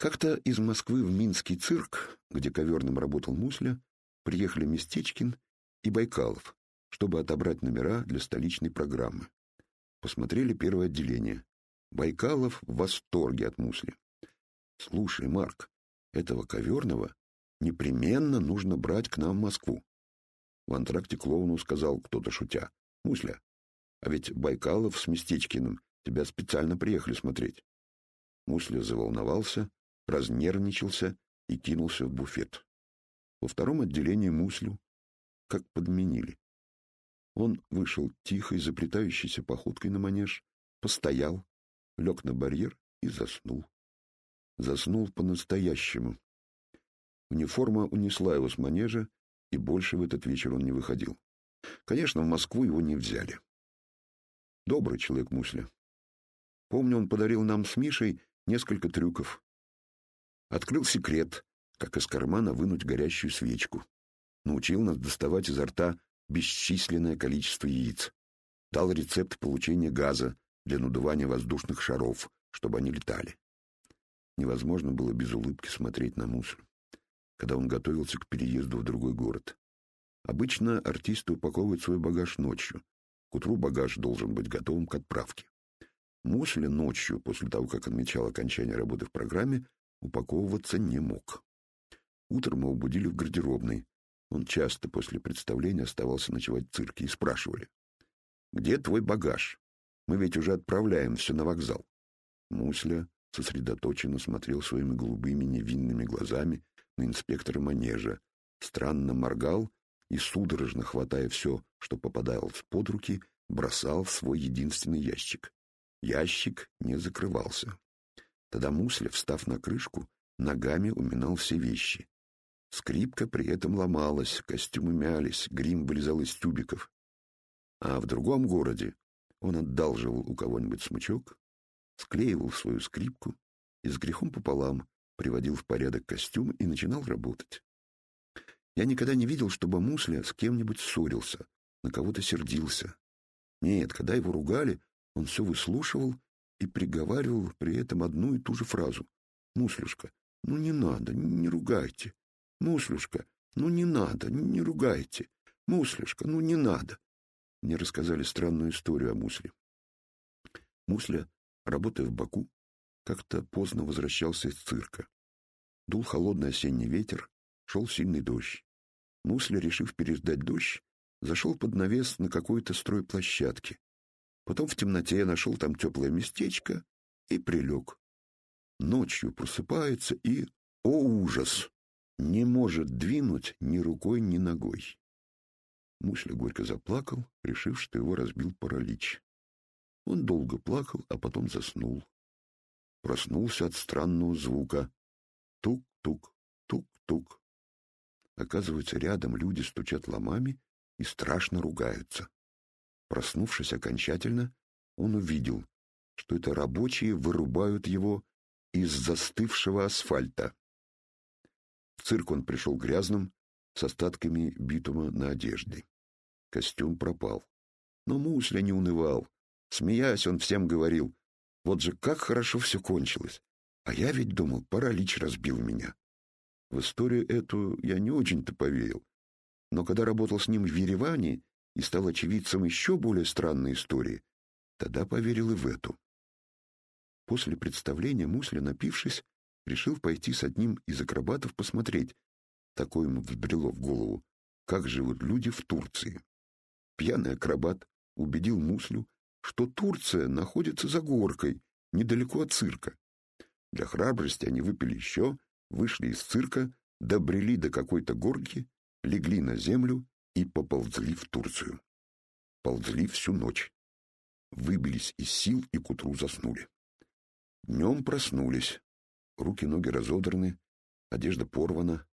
Как-то из Москвы в Минский цирк, где коверным работал Мусля, приехали Местечкин и Байкалов, чтобы отобрать номера для столичной программы. Посмотрели первое отделение. Байкалов в восторге от Мусли. «Слушай, Марк, этого коверного непременно нужно брать к нам в Москву». В антракте клоуну сказал кто-то шутя. «Мусля, а ведь Байкалов с Местечкиным тебя специально приехали смотреть». Мусля заволновался, разнервничался и кинулся в буфет. Во втором отделении Муслю как подменили. Он вышел тихой, заплетающейся походкой на манеж, постоял, лег на барьер и заснул. Заснул по-настоящему. Униформа унесла его с манежа, и больше в этот вечер он не выходил. Конечно, в Москву его не взяли. Добрый человек Мусля. Помню, он подарил нам с Мишей несколько трюков. Открыл секрет, как из кармана вынуть горящую свечку. Научил нас доставать изо рта бесчисленное количество яиц. Дал рецепт получения газа для надувания воздушных шаров, чтобы они летали. Невозможно было без улыбки смотреть на мусор, когда он готовился к переезду в другой город. Обычно артисты упаковывают свой багаж ночью. К утру багаж должен быть готовым к отправке. Мусля ночью, после того, как отмечал окончание работы в программе, упаковываться не мог. Утром его будили в гардеробной. Он часто после представления оставался ночевать в цирке и спрашивали. «Где твой багаж? Мы ведь уже отправляем все на вокзал». Мусля сосредоточенно смотрел своими голубыми невинными глазами на инспектора манежа, странно моргал и, судорожно хватая все, что попадалось под руки, бросал в свой единственный ящик. Ящик не закрывался. Тогда Мусля, встав на крышку, ногами уминал все вещи. Скрипка при этом ломалась, костюмы мялись, грим вылезал из тюбиков. А в другом городе он одалживал у кого-нибудь смычок, склеивал свою скрипку и с грехом пополам приводил в порядок костюм и начинал работать. Я никогда не видел, чтобы Мусля с кем-нибудь ссорился, на кого-то сердился. Нет, когда его ругали, он все выслушивал и приговаривал при этом одну и ту же фразу. «Муслюшка, ну не надо, не ругайте. Муслюшка, ну не надо, не ругайте. Муслюшка, ну не надо». Мне рассказали странную историю о Мусле. Мусля, работая в Баку, как-то поздно возвращался из цирка. Дул холодный осенний ветер, шел сильный дождь. Мусля, решив переждать дождь, зашел под навес на какой-то стройплощадке, Потом в темноте нашел там теплое местечко и прилег. Ночью просыпается и, о ужас, не может двинуть ни рукой, ни ногой. Мусля горько заплакал, решив, что его разбил паралич. Он долго плакал, а потом заснул. Проснулся от странного звука. Тук-тук, тук-тук. Оказывается, рядом люди стучат ломами и страшно ругаются. Проснувшись окончательно, он увидел, что это рабочие вырубают его из застывшего асфальта. В цирк он пришел грязным, с остатками битума на одежде. Костюм пропал. Но Мусля не унывал. Смеясь, он всем говорил, вот же как хорошо все кончилось. А я ведь думал, паралич разбил меня. В историю эту я не очень-то поверил. Но когда работал с ним в Ереване, и стал очевидцем еще более странной истории, тогда поверил и в эту. После представления Мусля, напившись, решил пойти с одним из акробатов посмотреть, такое ему взбрело в голову, как живут люди в Турции. Пьяный акробат убедил Муслю, что Турция находится за горкой, недалеко от цирка. Для храбрости они выпили еще, вышли из цирка, добрели до какой-то горки, легли на землю и поползли в Турцию. Ползли всю ночь. Выбились из сил и к утру заснули. Днем проснулись. Руки-ноги разодраны, одежда порвана.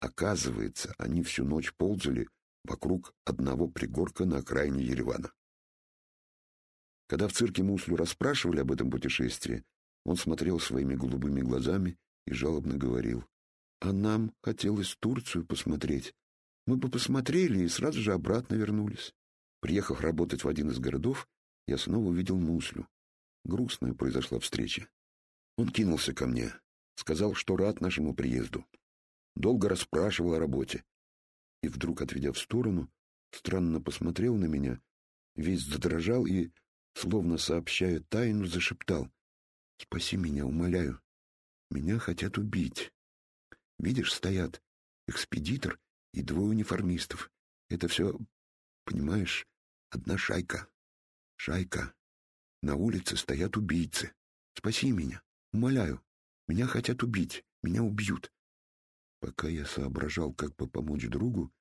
Оказывается, они всю ночь ползали вокруг одного пригорка на окраине Еревана. Когда в цирке Муслю расспрашивали об этом путешествии, он смотрел своими голубыми глазами и жалобно говорил, «А нам хотелось Турцию посмотреть, мы бы посмотрели и сразу же обратно вернулись. Приехав работать в один из городов, я снова увидел Муслю. Грустная произошла встреча. Он кинулся ко мне. Сказал, что рад нашему приезду. Долго расспрашивал о работе. И вдруг, отведя в сторону, странно посмотрел на меня, весь задрожал и, словно сообщая тайну, зашептал. «Спаси меня, умоляю. Меня хотят убить. Видишь, стоят экспедитор и двое униформистов. Это все, понимаешь, одна шайка. Шайка. На улице стоят убийцы. Спаси меня, умоляю. Меня хотят убить, меня убьют. Пока я соображал, как бы помочь другу,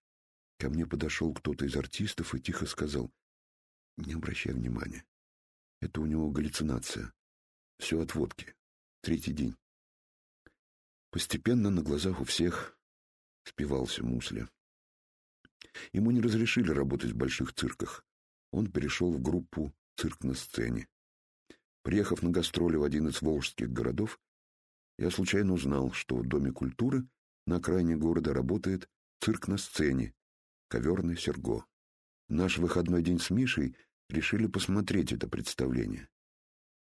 ко мне подошел кто-то из артистов и тихо сказал, «Не обращай внимания. Это у него галлюцинация. Все от водки. Третий день». Постепенно на глазах у всех спивался Мусля. Ему не разрешили работать в больших цирках. Он перешел в группу «Цирк на сцене». Приехав на гастроли в один из волжских городов, я случайно узнал, что в Доме культуры на окраине города работает цирк на сцене, коверный Серго. Наш выходной день с Мишей решили посмотреть это представление.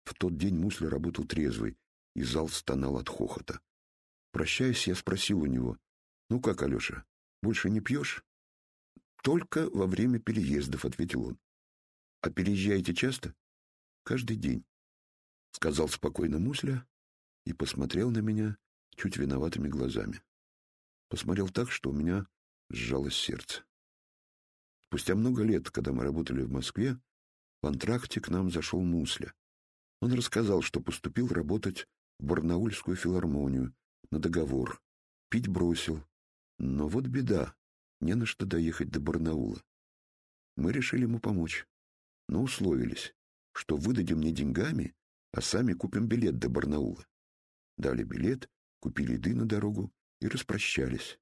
В тот день Мусли работал трезвый, и зал стонал от хохота. Прощаясь, я спросил у него, «Ну как, Алеша, больше не пьешь?» «Только во время переездов», — ответил он. «А переезжаете часто?» «Каждый день». — сказал спокойно Мусля и посмотрел на меня чуть виноватыми глазами. Посмотрел так, что у меня сжалось сердце. Спустя много лет, когда мы работали в Москве, в антракте к нам зашел Мусля. Он рассказал, что поступил работать в Барнаульскую филармонию на договор. Пить бросил. Но вот беда, не на что доехать до Барнаула. Мы решили ему помочь, но условились, что выдадим мне деньгами, а сами купим билет до Барнаула. Дали билет, купили еды на дорогу и распрощались.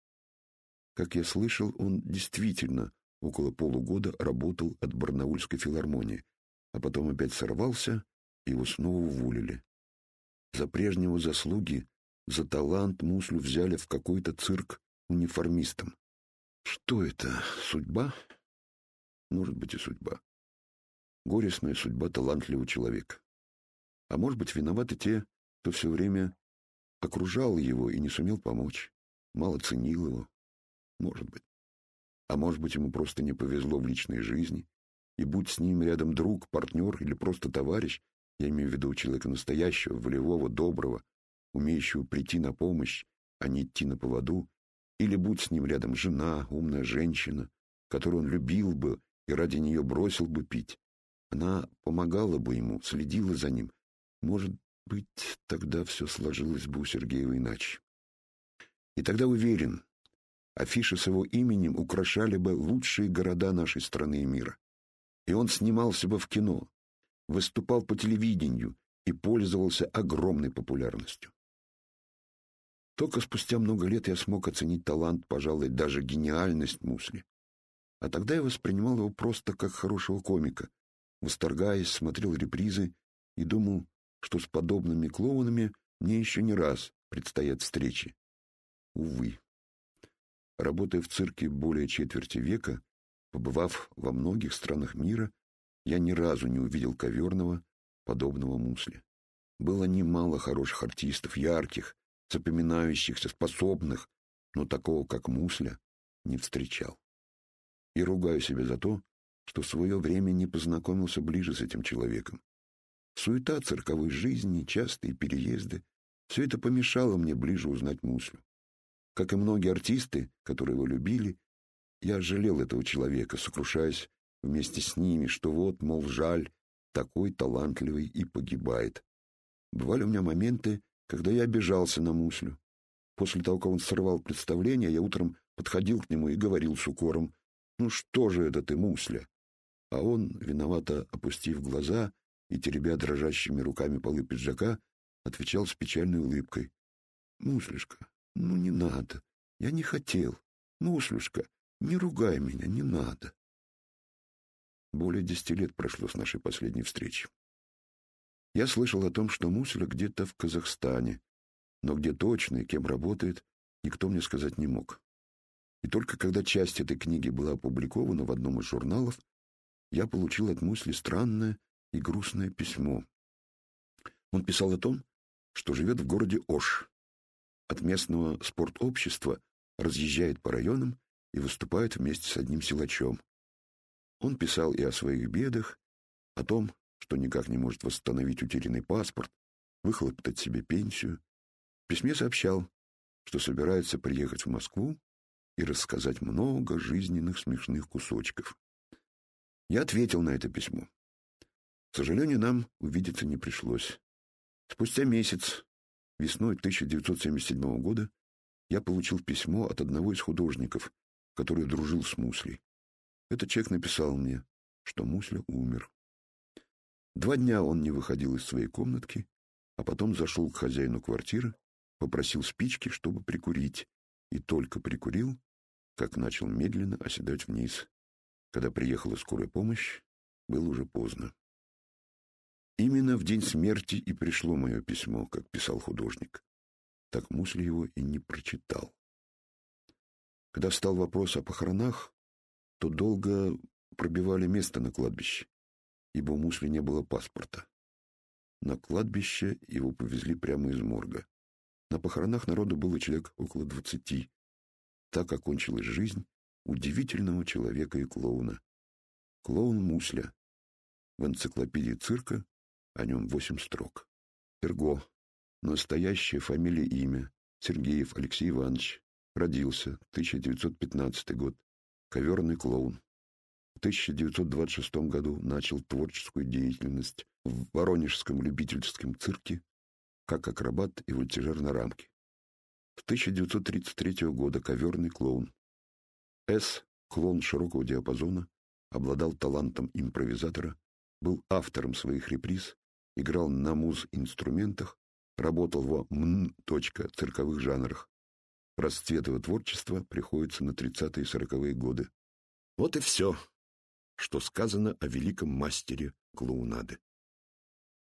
Как я слышал, он действительно около полугода работал от Барнаульской филармонии, а потом опять сорвался, и его снова уволили. За прежнего заслуги, за талант Муслю взяли в какой-то цирк униформистом. Что это, судьба? Может быть и судьба. Горестная судьба талантливого человека. А может быть, виноваты те, кто все время окружал его и не сумел помочь, мало ценил его. Может быть. А может быть, ему просто не повезло в личной жизни, и будь с ним рядом друг, партнер или просто товарищ, я имею в виду человека настоящего, волевого, доброго, умеющего прийти на помощь, а не идти на поводу, или будь с ним рядом жена, умная женщина, которую он любил бы и ради нее бросил бы пить. Она помогала бы ему, следила за ним, может быть, тогда все сложилось бы у Сергеева иначе. И тогда уверен, афиши с его именем украшали бы лучшие города нашей страны и мира. И он снимался бы в кино, выступал по телевидению и пользовался огромной популярностью. Только спустя много лет я смог оценить талант, пожалуй, даже гениальность Мусли. А тогда я воспринимал его просто как хорошего комика, восторгаясь, смотрел репризы и думал, что с подобными клоунами мне еще не раз предстоят встречи. Увы. Работая в цирке более четверти века, побывав во многих странах мира, я ни разу не увидел коверного, подобного мусли. Было немало хороших артистов, ярких, запоминающихся, способных, но такого, как Мусля, не встречал. И ругаю себя за то, что в свое время не познакомился ближе с этим человеком. Суета цирковой жизни, частые переезды — все это помешало мне ближе узнать Муслю. Как и многие артисты, которые его любили, я жалел этого человека, сокрушаясь вместе с ними, что вот, мол, жаль, такой талантливый и погибает. Бывали у меня моменты, когда я обижался на Муслю. После того, как он сорвал представление, я утром подходил к нему и говорил с укором, «Ну что же это ты, Мусля?» А он, виновато опустив глаза, и, теребя дрожащими руками полы пиджака, отвечал с печальной улыбкой. «Муслюшка, ну не надо. Я не хотел. Муслюшка, не ругай меня, не надо». Более десяти лет прошло с нашей последней встречи. Я слышал о том, что Мусля где-то в Казахстане, но где точно и кем работает, никто мне сказать не мог. И только когда часть этой книги была опубликована в одном из журналов, я получил от Мусли странное и грустное письмо. Он писал о том, что живет в городе Ош, от местного спортобщества разъезжает по районам и выступает вместе с одним силачом. Он писал и о своих бедах, о том, что никак не может восстановить утерянный паспорт, выхлопотать себе пенсию. В письме сообщал, что собирается приехать в Москву и рассказать много жизненных смешных кусочков. Я ответил на это письмо. К сожалению, нам увидеться не пришлось. Спустя месяц, весной 1977 года, я получил письмо от одного из художников, который дружил с Муслей. Этот человек написал мне, что Мусля умер. Два дня он не выходил из своей комнатки, а потом зашел к хозяину квартиры, попросил спички, чтобы прикурить, и только прикурил, как начал медленно оседать вниз. Когда приехала скорая помощь, было уже поздно. Именно в день смерти и пришло мое письмо, как писал художник. Так Мусли его и не прочитал. Когда встал вопрос о похоронах, то долго пробивали место на кладбище, ибо у Мусли не было паспорта. На кладбище его повезли прямо из морга. На похоронах народу было человек около двадцати. Так окончилась жизнь удивительного человека и клоуна. Клоун Мусля. В энциклопедии цирка о нем восемь строк. Эрго. Настоящее фамилия и имя. Сергеев Алексей Иванович. Родился. 1915 год. Коверный клоун. В 1926 году начал творческую деятельность в Воронежском любительском цирке как акробат и вольтежер на рамке. С 1933 года коверный клоун. С. Клоун широкого диапазона, обладал талантом импровизатора, был автором своих реприз, играл на муз-инструментах, работал во МН. цирковых жанрах. Расцвет его творчества приходится на 30-е и 40-е годы. Вот и все, что сказано о великом мастере клоунады.